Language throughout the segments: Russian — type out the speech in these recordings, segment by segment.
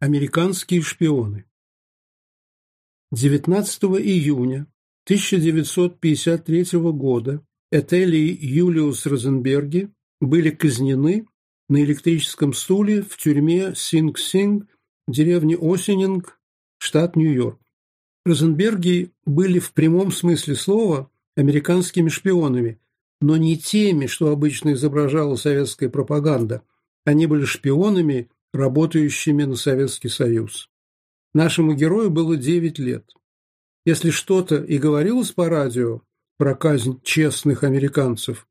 Американские шпионы. 19 июня 1953 года Этели и Юлиус Розенберги были казнены на электрическом стуле в тюрьме Синг-Синг, деревне Осенинг, штат Нью-Йорк. Розенберги были в прямом смысле слова американскими шпионами, но не теми, что обычно изображала советская пропаганда. Они были шпионами работающими на Советский Союз. Нашему герою было 9 лет. Если что-то и говорилось по радио про казнь честных американцев,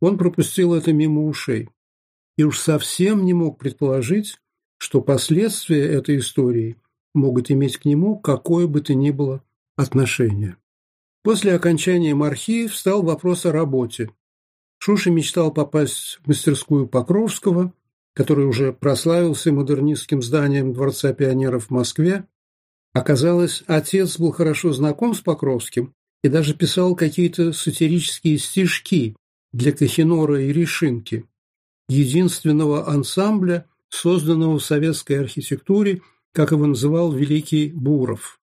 он пропустил это мимо ушей и уж совсем не мог предположить, что последствия этой истории могут иметь к нему какое бы то ни было отношение. После окончания Мархи встал вопрос о работе. Шуша мечтал попасть в мастерскую Покровского, который уже прославился модернистским зданием Дворца пионеров в Москве, оказалось, отец был хорошо знаком с Покровским и даже писал какие-то сатирические стишки для Кахинора и Решинки, единственного ансамбля, созданного в советской архитектуре, как его называл великий Буров.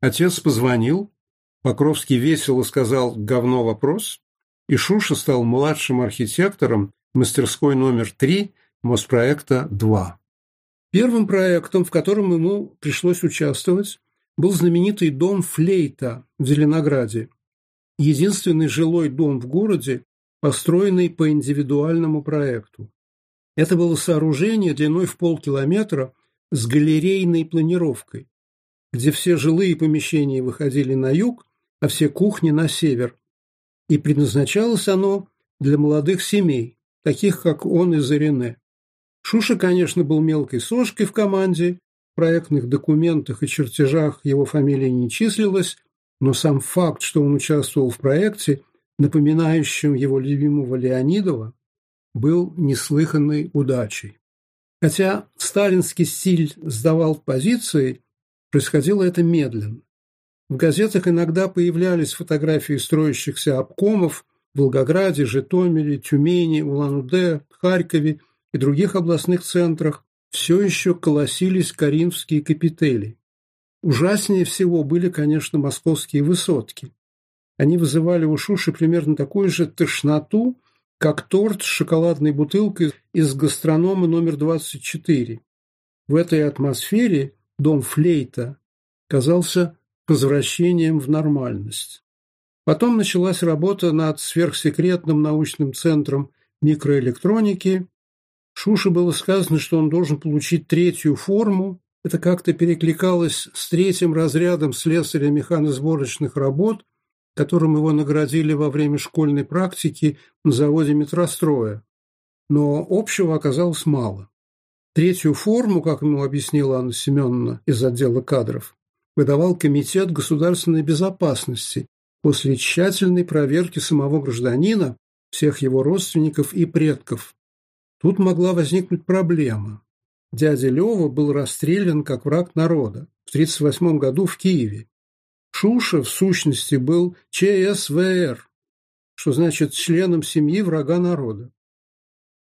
Отец позвонил, Покровский весело сказал «говно вопрос», и Шуша стал младшим архитектором мастерской номер 3 Моспроекта 2. Первым проектом, в котором ему пришлось участвовать, был знаменитый дом Флейта в Зеленограде, единственный жилой дом в городе, построенный по индивидуальному проекту. Это было сооружение длиной в полкилометра с галерейной планировкой, где все жилые помещения выходили на юг, а все кухни на север. И предназначалось оно для молодых семей, таких как он из Ирине. Шуша, конечно, был мелкой сошкой в команде, в проектных документах и чертежах его фамилия не числилась, но сам факт, что он участвовал в проекте, напоминающем его любимого Леонидова, был неслыханной удачей. Хотя сталинский стиль сдавал позиции, происходило это медленно. В газетах иногда появлялись фотографии строящихся обкомов в Волгограде, Житомире, Тюмени, Улан-Удэ, Харькове – и других областных центрах все еще колосились коринфские капители. Ужаснее всего были, конечно, московские высотки. Они вызывали у Шуши примерно такую же тошноту, как торт с шоколадной бутылкой из гастронома номер 24. В этой атмосфере дом Флейта казался возвращением в нормальность. Потом началась работа над сверхсекретным научным центром микроэлектроники, Шуше было сказано, что он должен получить третью форму. Это как-то перекликалось с третьим разрядом слесаря механосборочных работ, которым его наградили во время школьной практики на заводе метростроя. Но общего оказалось мало. Третью форму, как ему объяснила Анна Семеновна из отдела кадров, выдавал Комитет государственной безопасности после тщательной проверки самого гражданина, всех его родственников и предков. Тут могла возникнуть проблема. Дядя Лева был расстрелян как враг народа в 1938 году в Киеве. Шуша, в сущности, был ЧСВР, что значит членом семьи врага народа.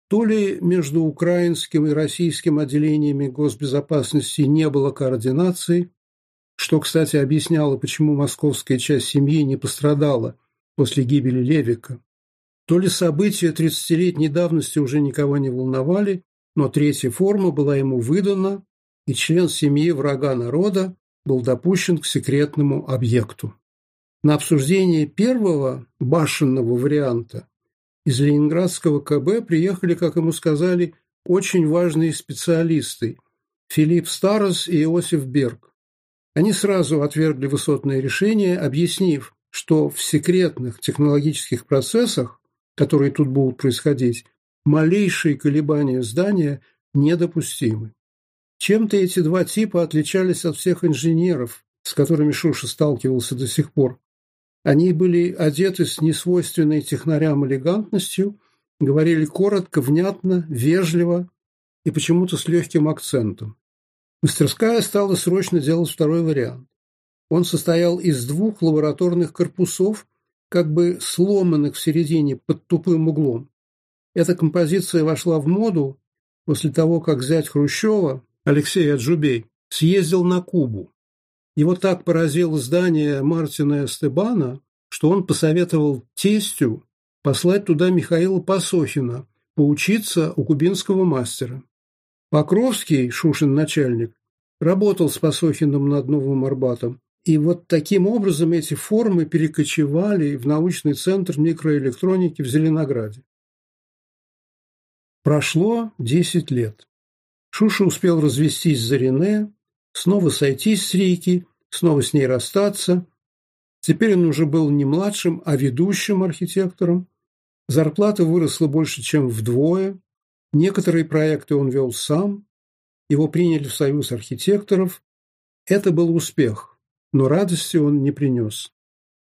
То ли между украинским и российским отделениями госбезопасности не было координации, что, кстати, объясняло, почему московская часть семьи не пострадала после гибели Левика, то ли события тридцатилетней давности уже никого не волновали, но третья форма была ему выдана, и член семьи врага народа был допущен к секретному объекту. На обсуждение первого башенного варианта из ленинградского КБ приехали, как ему сказали, очень важные специалисты – Филипп Старос и Иосиф Берг. Они сразу отвергли высотное решение, объяснив, что в секретных технологических процессах которые тут будут происходить, малейшие колебания здания недопустимы. Чем-то эти два типа отличались от всех инженеров, с которыми Шуша сталкивался до сих пор. Они были одеты с несвойственной технарям элегантностью, говорили коротко, внятно, вежливо и почему-то с легким акцентом. Мастерская стала срочно делать второй вариант. Он состоял из двух лабораторных корпусов, как бы сломанных в середине под тупым углом. Эта композиция вошла в моду после того, как зять Хрущева, Алексей Аджубей, съездил на Кубу. Его так поразило здание Мартина Эстебана, что он посоветовал тестю послать туда Михаила Пасохина поучиться у кубинского мастера. Покровский, Шушин начальник, работал с Пасохиным над Новым Арбатом и вот таким образом эти формы перекочевали в научный центр микроэлектроники в Зеленограде. Прошло 10 лет. Шуша успел развестись за Рене, снова сойтись с Рейки, снова с ней расстаться. Теперь он уже был не младшим, а ведущим архитектором. Зарплата выросла больше, чем вдвое. Некоторые проекты он вел сам. Его приняли в Союз архитекторов. Это был успех но радости он не принес.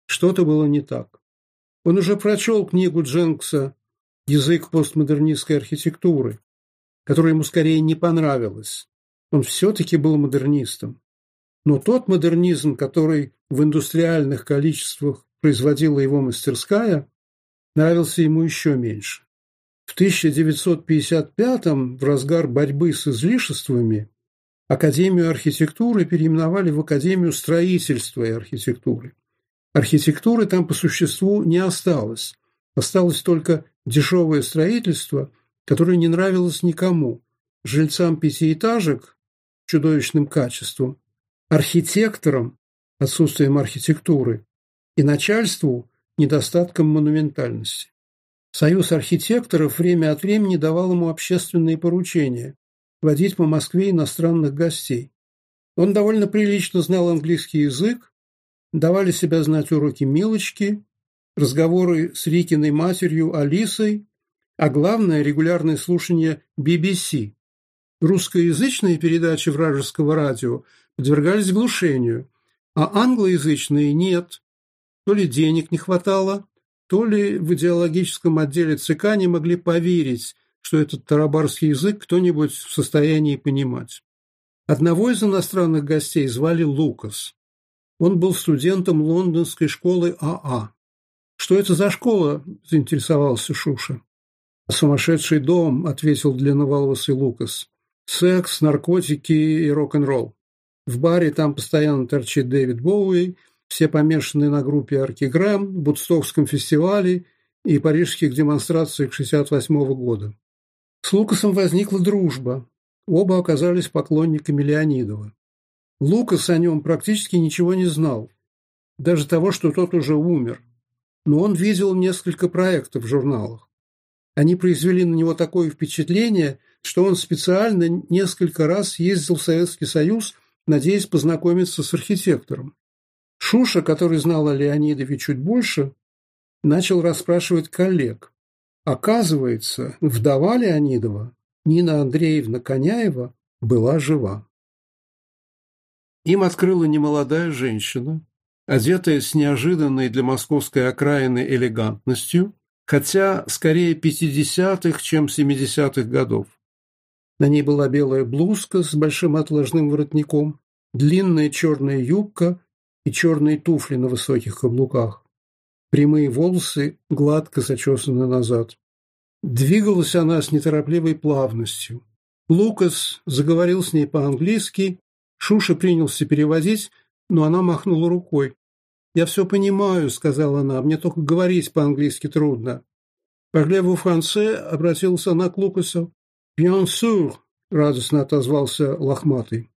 Что-то было не так. Он уже прочел книгу Дженкса «Язык постмодернистской архитектуры», которая ему скорее не понравилась. Он все-таки был модернистом. Но тот модернизм, который в индустриальных количествах производила его мастерская, нравился ему еще меньше. В 1955-м, в разгар борьбы с излишествами, Академию архитектуры переименовали в Академию строительства и архитектуры. Архитектуры там по существу не осталось. Осталось только дешевое строительство, которое не нравилось никому. Жильцам пятиэтажек чудовищным качеством, архитекторам отсутствием архитектуры и начальству недостатком монументальности. Союз архитекторов время от времени давал ему общественные поручения водить по Москве иностранных гостей. Он довольно прилично знал английский язык, давали себя знать уроки Милочки, разговоры с Рикиной матерью Алисой, а главное – регулярное слушание BBC. Русскоязычные передачи вражеского радио подвергались глушению, а англоязычные – нет. То ли денег не хватало, то ли в идеологическом отделе ЦК не могли поверить, что этот тарабарский язык кто-нибудь в состоянии понимать. Одного из иностранных гостей звали Лукас. Он был студентом лондонской школы АА. «Что это за школа?» – заинтересовался Шуша. «Сумасшедший дом», – ответил длинноволосый Лукас. «Секс, наркотики и рок-н-ролл. В баре там постоянно торчит Дэвид Боуи, все помешаны на группе Аркиграм, Бутстокском фестивале и парижских демонстрациях 1968 года. С Лукасом возникла дружба. Оба оказались поклонниками Леонидова. Лукас о нем практически ничего не знал, даже того, что тот уже умер. Но он видел несколько проектов в журналах. Они произвели на него такое впечатление, что он специально несколько раз ездил в Советский Союз, надеясь познакомиться с архитектором. Шуша, который знал о Леонидове чуть больше, начал расспрашивать коллег. Оказывается, вдова Леонидова, Нина Андреевна Коняева, была жива. Им открыла немолодая женщина, одетая с неожиданной для московской окраины элегантностью, хотя скорее 50-х, чем 70-х годов. На ней была белая блузка с большим отложным воротником, длинная черная юбка и черные туфли на высоких каблуках. Прямые волосы гладко зачесаны назад. Двигалась она с неторопливой плавностью. Лукас заговорил с ней по-английски, Шуша принялся переводить, но она махнула рукой. «Я все понимаю», — сказала она, — «мне только говорить по-английски трудно». Поглядев франце, обратился она к Лукасу. «Bien sûr», — радостно отозвался лохматый.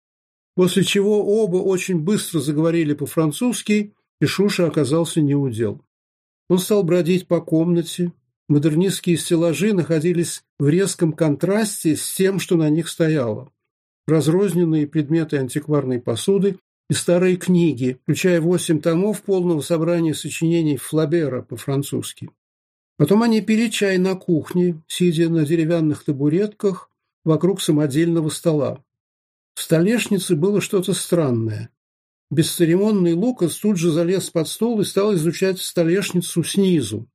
После чего оба очень быстро заговорили по-французски, и Шуша оказался неудел. Он стал бродить по комнате. Модернистские стеллажи находились в резком контрасте с тем, что на них стояло. Разрозненные предметы антикварной посуды и старые книги, включая восемь томов полного собрания сочинений Флабера по-французски. Потом они пили чай на кухне, сидя на деревянных табуретках вокруг самодельного стола. В столешнице было что-то странное. Бесцеремонный Лукас тут же залез под стол и стал изучать столешницу снизу.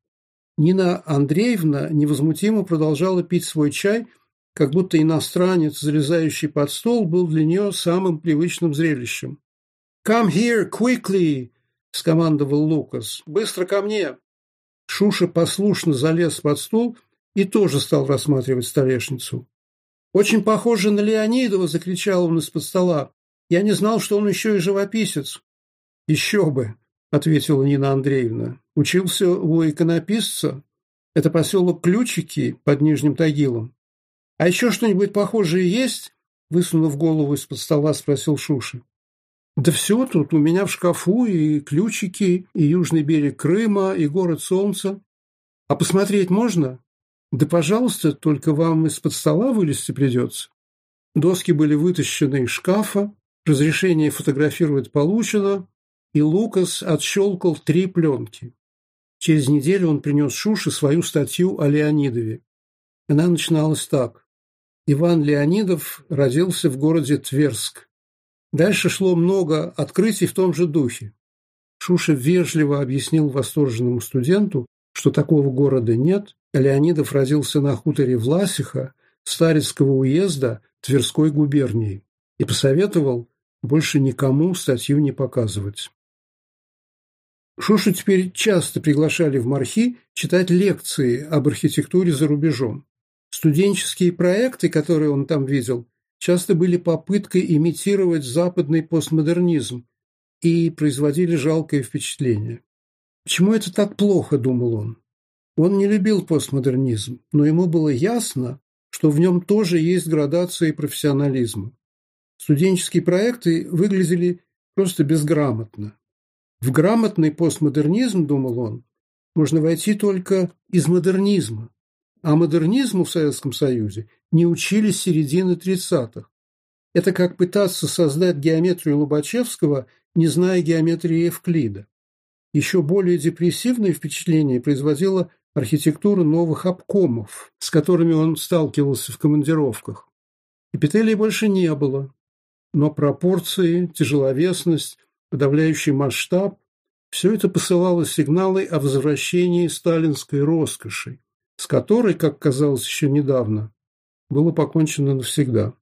Нина Андреевна невозмутимо продолжала пить свой чай, как будто иностранец, залезающий под стол, был для нее самым привычным зрелищем. «Come here, quickly!» – скомандовал Лукас. «Быстро ко мне!» Шуша послушно залез под стол и тоже стал рассматривать столешницу. «Очень похоже на Леонидова!» – закричал он из-под стола. Я не знал, что он еще и живописец. Еще бы, ответила Нина Андреевна. Учился у иконописца. Это поселок Ключики под Нижним Тагилом. А еще что-нибудь похожее есть? Высунув голову из-под стола, спросил Шуши. Да все тут у меня в шкафу и ключики, и южный берег Крыма, и город солнца. А посмотреть можно? Да, пожалуйста, только вам из-под стола вылезти придется. Доски были вытащены из шкафа, Разрешение фотографировать получено, и Лукас отщелкал три пленки. Через неделю он принес Шуше свою статью о Леонидове. Она начиналась так. Иван Леонидов родился в городе Тверск. Дальше шло много открытий в том же духе. Шуша вежливо объяснил восторженному студенту, что такого города нет, а Леонидов родился на хуторе Власиха Старицкого уезда Тверской губернии и посоветовал больше никому статью не показывать. Шушу теперь часто приглашали в Мархи читать лекции об архитектуре за рубежом. Студенческие проекты, которые он там видел, часто были попыткой имитировать западный постмодернизм и производили жалкое впечатление. «Почему это так плохо?» – думал он. Он не любил постмодернизм, но ему было ясно, что в нем тоже есть градации профессионализма студенческие проекты выглядели просто безграмотно. В грамотный постмодернизм, думал он, можно войти только из модернизма. А модернизму в Советском Союзе не учили с середины 30-х. Это как пытаться создать геометрию Лобачевского, не зная геометрии Евклида. Еще более депрессивное впечатление производила архитектура новых обкомов, с которыми он сталкивался в командировках. Эпителий больше не было но пропорции, тяжеловесность, подавляющий масштаб – все это посылало сигналы о возвращении сталинской роскоши, с которой, как казалось еще недавно, было покончено навсегда.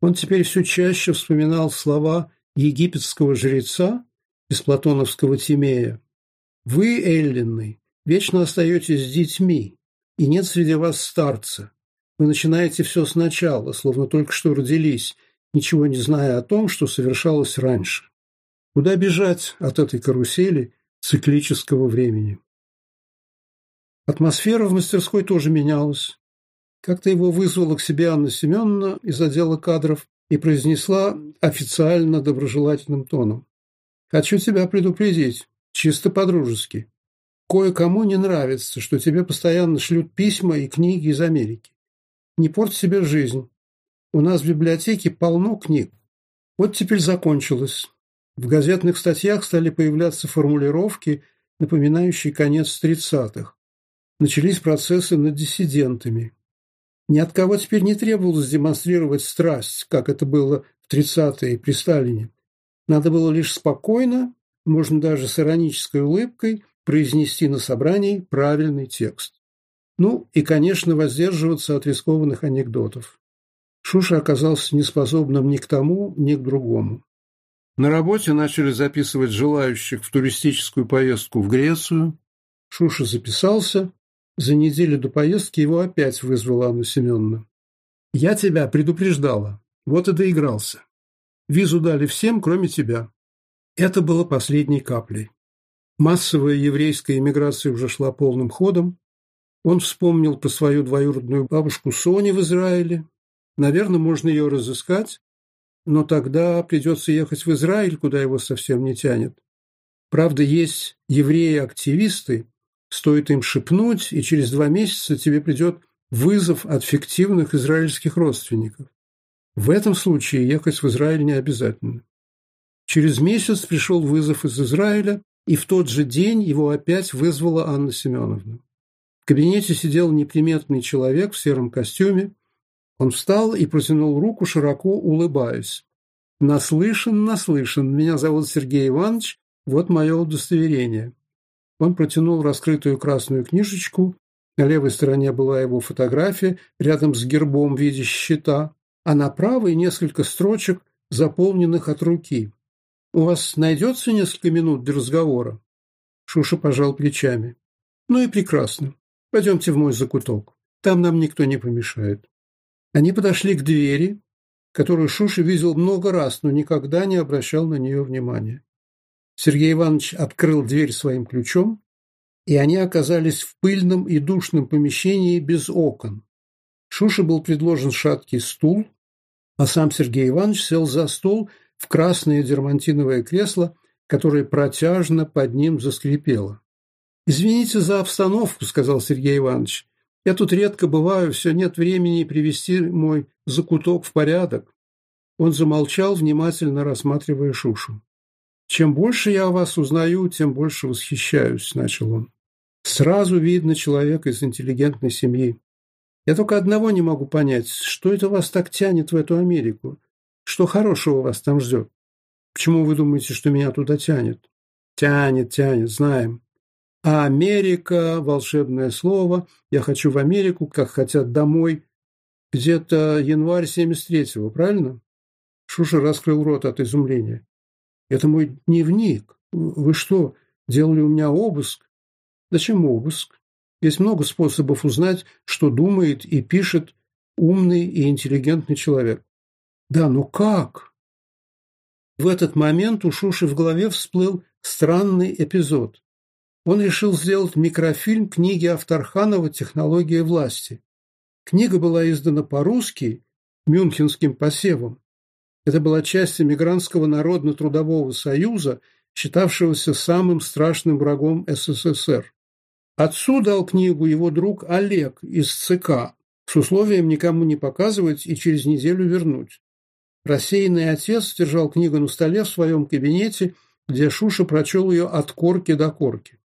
Он теперь все чаще вспоминал слова египетского жреца из платоновского Тимея. «Вы, Эллины, вечно остаетесь с детьми, и нет среди вас старца. Вы начинаете все сначала, словно только что родились, ничего не зная о том, что совершалось раньше. Куда бежать от этой карусели циклического времени? Атмосфера в мастерской тоже менялась. Как-то его вызвала к себе Анна Семеновна из отдела кадров и произнесла официально доброжелательным тоном. «Хочу тебя предупредить, чисто по-дружески. Кое-кому не нравится, что тебе постоянно шлют письма и книги из Америки. Не порт себе жизнь. У нас в библиотеке полно книг. Вот теперь закончилось. В газетных статьях стали появляться формулировки, напоминающие конец 30-х. Начались процессы над диссидентами. Ни от кого теперь не требовалось демонстрировать страсть, как это было в 30-е при Сталине. Надо было лишь спокойно, можно даже с иронической улыбкой, произнести на собрании правильный текст. Ну и, конечно, воздерживаться от рискованных анекдотов. Шуша оказался неспособным ни к тому, ни к другому. На работе начали записывать желающих в туристическую поездку в Грецию. Шуша записался. За неделю до поездки его опять вызвала Анна Семеновна. «Я тебя предупреждала. Вот и доигрался. Визу дали всем, кроме тебя». Это было последней каплей. Массовая еврейская эмиграция уже шла полным ходом. Он вспомнил про свою двоюродную бабушку Сони в Израиле, Наверное, можно ее разыскать, но тогда придется ехать в Израиль, куда его совсем не тянет. Правда, есть евреи-активисты, стоит им шепнуть, и через два месяца тебе придет вызов от фиктивных израильских родственников. В этом случае ехать в Израиль не обязательно. Через месяц пришел вызов из Израиля, и в тот же день его опять вызвала Анна Семеновна. В кабинете сидел неприметный человек в сером костюме, он встал и протянул руку, широко улыбаясь. «Наслышан, наслышан. Меня зовут Сергей Иванович. Вот мое удостоверение». Он протянул раскрытую красную книжечку. На левой стороне была его фотография, рядом с гербом в виде щита, а на правой несколько строчек, заполненных от руки. «У вас найдется несколько минут для разговора?» Шуша пожал плечами. «Ну и прекрасно. Пойдемте в мой закуток. Там нам никто не помешает». Они подошли к двери, которую Шуша видел много раз, но никогда не обращал на нее внимания. Сергей Иванович открыл дверь своим ключом, и они оказались в пыльном и душном помещении без окон. Шуше был предложен шаткий стул, а сам Сергей Иванович сел за стол в красное дермантиновое кресло, которое протяжно под ним заскрипело. «Извините за обстановку», – сказал Сергей Иванович. Я тут редко бываю, все нет времени привести мой закуток в порядок. Он замолчал, внимательно рассматривая Шушу. «Чем больше я о вас узнаю, тем больше восхищаюсь», — начал он. «Сразу видно человека из интеллигентной семьи. Я только одного не могу понять, что это вас так тянет в эту Америку? Что хорошего вас там ждет? Почему вы думаете, что меня туда тянет?» «Тянет, тянет, знаем. А Америка, волшебное слово, я хочу в Америку, как хотят домой. Где-то январь 73-го, правильно? Шуша раскрыл рот от изумления. Это мой дневник. Вы что, делали у меня обыск? Зачем обыск? Есть много способов узнать, что думает и пишет умный и интеллигентный человек. Да, ну как? В этот момент у Шуши в голове всплыл странный эпизод он решил сделать микрофильм книги Авторханова «Технология власти». Книга была издана по-русски мюнхенским посевом. Это была часть эмигрантского народно-трудового союза, считавшегося самым страшным врагом СССР. Отцу дал книгу его друг Олег из ЦК с условием никому не показывать и через неделю вернуть. Рассеянный отец держал книгу на столе в своем кабинете, где Шуша прочел ее от корки до корки.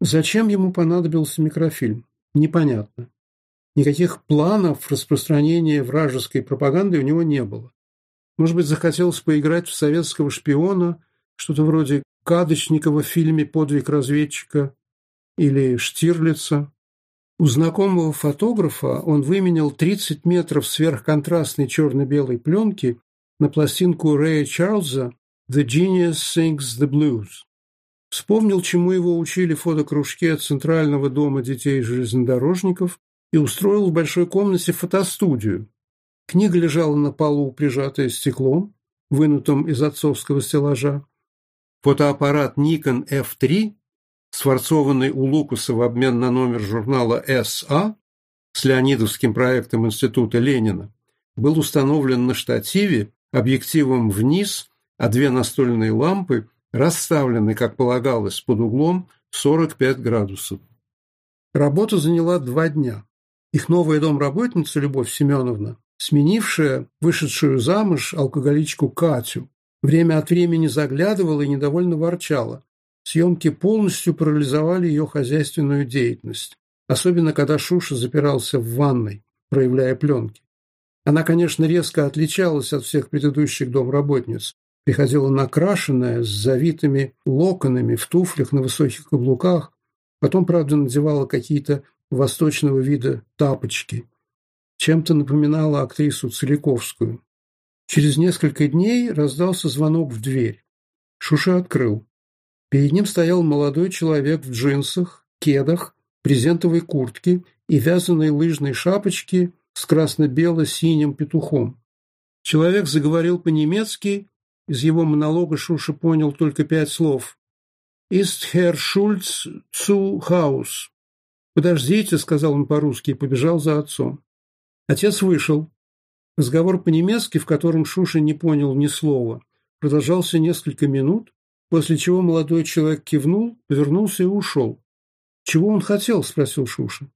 Зачем ему понадобился микрофильм? Непонятно. Никаких планов распространения вражеской пропаганды у него не было. Может быть, захотелось поиграть в советского шпиона, что-то вроде кадочника в фильме «Подвиг разведчика» или Штирлица. У знакомого фотографа он выменял 30 метров сверхконтрастной черно-белой пленки на пластинку Рэя Чарльза «The Genius Sings the Blues». Вспомнил, чему его учили в фотокружке Центрального дома детей-железнодорожников и устроил в большой комнате фотостудию. Книга лежала на полу, прижатая стеклом, вынутым из отцовского стеллажа. Фотоаппарат Nikon F3, сфорцованный у Лукаса в обмен на номер журнала «СА» с леонидовским проектом Института Ленина, был установлен на штативе объективом вниз, а две настольные лампы – расставлены, как полагалось, под углом 45 градусов. Работа заняла два дня. Их новая домработница Любовь Семеновна, сменившая вышедшую замуж алкоголичку Катю, время от времени заглядывала и недовольно ворчала. Съемки полностью парализовали ее хозяйственную деятельность, особенно когда Шуша запирался в ванной, проявляя пленки. Она, конечно, резко отличалась от всех предыдущих домработниц, Приходила накрашенная, с завитыми локонами, в туфлях, на высоких каблуках. Потом, правда, надевала какие-то восточного вида тапочки. Чем-то напоминала актрису Целиковскую. Через несколько дней раздался звонок в дверь. Шуша открыл. Перед ним стоял молодой человек в джинсах, кедах, презентовой куртке и вязаной лыжной шапочке с красно-бело-синим петухом. Человек заговорил по-немецки из его монолога Шуша понял только пять слов. «Ист хер Шульц цу хаус». «Подождите», — сказал он по-русски и побежал за отцом. Отец вышел. Разговор по-немецки, в котором Шуша не понял ни слова, продолжался несколько минут, после чего молодой человек кивнул, повернулся и ушел. «Чего он хотел?» – спросил Шуша.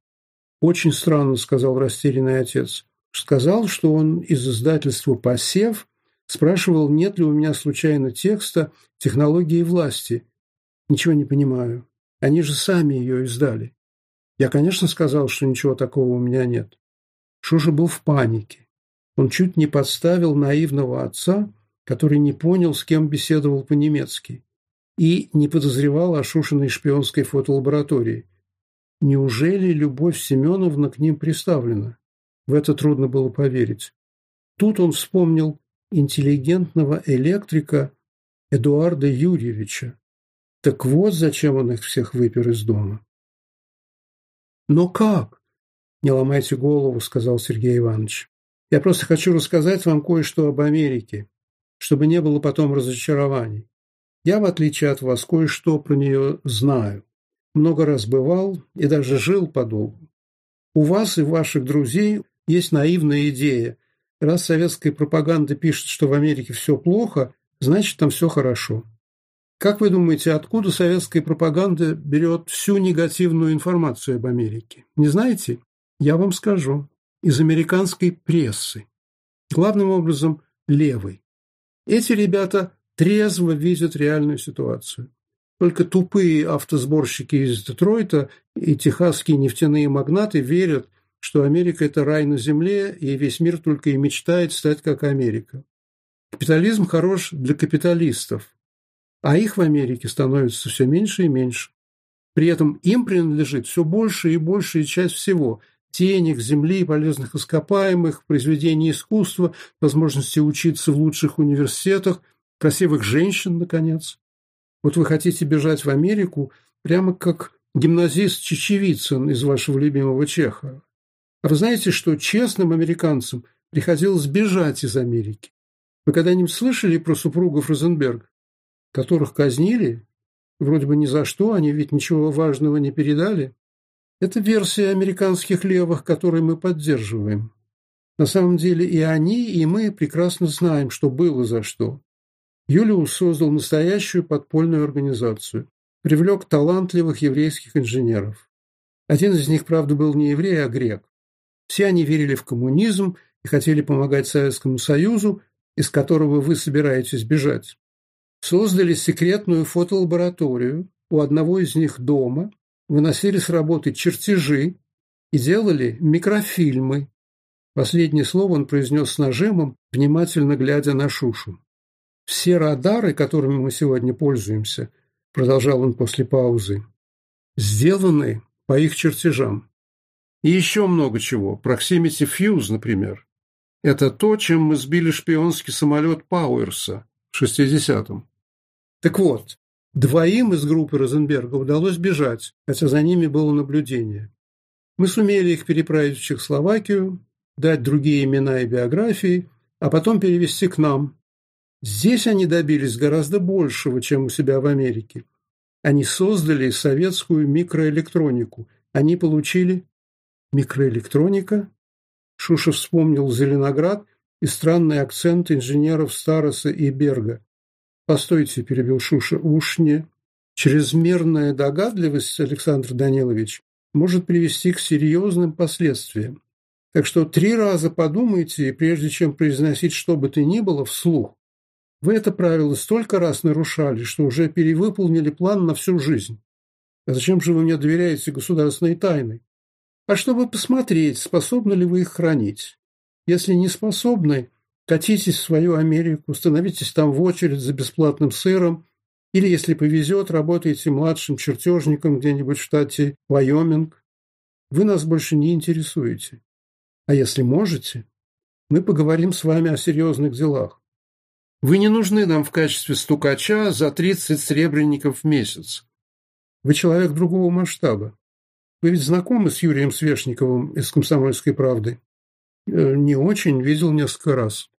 «Очень странно», – сказал растерянный отец. «Сказал, что он из издательства «Посев» Спрашивал, нет ли у меня случайно текста «Технологии власти». Ничего не понимаю. Они же сами ее издали. Я, конечно, сказал, что ничего такого у меня нет. Шуша был в панике. Он чуть не подставил наивного отца, который не понял, с кем беседовал по-немецки, и не подозревал о Шушиной шпионской фотолаборатории. Неужели Любовь Семеновна к ним приставлена? В это трудно было поверить. Тут он вспомнил, интеллигентного электрика Эдуарда Юрьевича. Так вот зачем он их всех выпер из дома. «Но как?» «Не ломайте голову», — сказал Сергей Иванович. «Я просто хочу рассказать вам кое-что об Америке, чтобы не было потом разочарований. Я, в отличие от вас, кое-что про нее знаю. Много раз бывал и даже жил подолгу. У вас и ваших друзей есть наивная идея – Раз советская пропаганда пишет, что в Америке все плохо, значит, там все хорошо. Как вы думаете, откуда советская пропаганда берет всю негативную информацию об Америке? Не знаете? Я вам скажу. Из американской прессы. Главным образом, левой. Эти ребята трезво видят реальную ситуацию. Только тупые автосборщики из Детройта и техасские нефтяные магнаты верят, что Америка – это рай на земле, и весь мир только и мечтает стать как Америка. Капитализм хорош для капиталистов, а их в Америке становится все меньше и меньше. При этом им принадлежит все больше и большая часть всего – денег, земли, полезных ископаемых, произведений искусства, возможности учиться в лучших университетах, красивых женщин, наконец. Вот вы хотите бежать в Америку прямо как гимназист Чечевицын из вашего любимого Чехова. А вы знаете, что честным американцам приходилось бежать из Америки? Вы когда-нибудь слышали про супругов Розенберг, которых казнили? Вроде бы ни за что, они ведь ничего важного не передали. Это версия американских левых, которые мы поддерживаем. На самом деле и они, и мы прекрасно знаем, что было за что. Юлиус создал настоящую подпольную организацию, привлек талантливых еврейских инженеров. Один из них, правда, был не еврей, а грек. Все они верили в коммунизм и хотели помогать Советскому Союзу, из которого вы собираетесь бежать. Создали секретную фотолабораторию у одного из них дома, выносили с работы чертежи и делали микрофильмы. Последнее слово он произнес с нажимом, внимательно глядя на Шушу. «Все радары, которыми мы сегодня пользуемся», — продолжал он после паузы, — «сделаны по их чертежам. И еще много чего. Proximity Fuse, например. Это то, чем мы сбили шпионский самолет Пауэрса в 60-м. Так вот, двоим из группы Розенберга удалось бежать, хотя за ними было наблюдение. Мы сумели их переправить в Чехословакию, дать другие имена и биографии, а потом перевести к нам. Здесь они добились гораздо большего, чем у себя в Америке. Они создали советскую микроэлектронику. Они получили микроэлектроника. Шуша вспомнил Зеленоград и странный акцент инженеров Староса и Берга. «Постойте», – перебил Шуша, – «уж не». Чрезмерная догадливость, Александр Данилович, может привести к серьезным последствиям. Так что три раза подумайте, прежде чем произносить что бы то ни было вслух. Вы это правило столько раз нарушали, что уже перевыполнили план на всю жизнь. А зачем же вы мне доверяете государственной тайны? а чтобы посмотреть, способны ли вы их хранить. Если не способны, катитесь в свою Америку, становитесь там в очередь за бесплатным сыром, или, если повезет, работаете младшим чертежником где-нибудь в штате Вайоминг. Вы нас больше не интересуете. А если можете, мы поговорим с вами о серьезных делах. Вы не нужны нам в качестве стукача за 30 сребреников в месяц. Вы человек другого масштаба. Вы ведь знакомы с Юрием Свешниковым из «Комсомольской правды»? Э, не очень, видел несколько раз.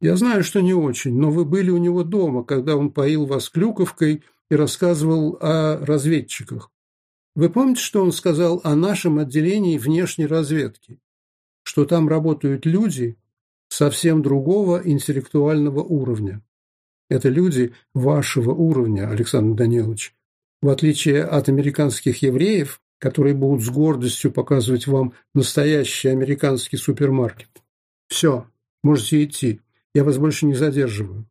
Я знаю, что не очень, но вы были у него дома, когда он поил вас клюковкой и рассказывал о разведчиках. Вы помните, что он сказал о нашем отделении внешней разведки? Что там работают люди совсем другого интеллектуального уровня. Это люди вашего уровня, Александр Данилович. В отличие от американских евреев, которые будут с гордостью показывать вам настоящий американский супермаркет. Все, можете идти, я вас больше не задерживаю.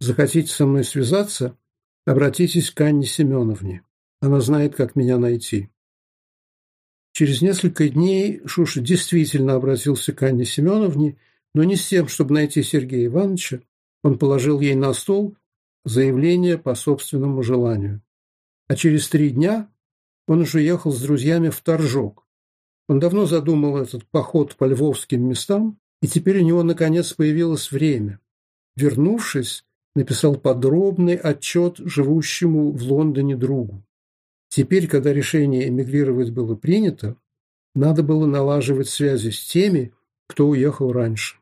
Захотите со мной связаться, обратитесь к Анне Семеновне. Она знает, как меня найти. Через несколько дней Шуша действительно обратился к Анне Семеновне, но не с тем, чтобы найти Сергея Ивановича. Он положил ей на стол заявление по собственному желанию. А через три дня он уже ехал с друзьями в Торжок. Он давно задумал этот поход по львовским местам, и теперь у него, наконец, появилось время. Вернувшись, написал подробный отчет живущему в Лондоне другу. Теперь, когда решение эмигрировать было принято, надо было налаживать связи с теми, кто уехал раньше.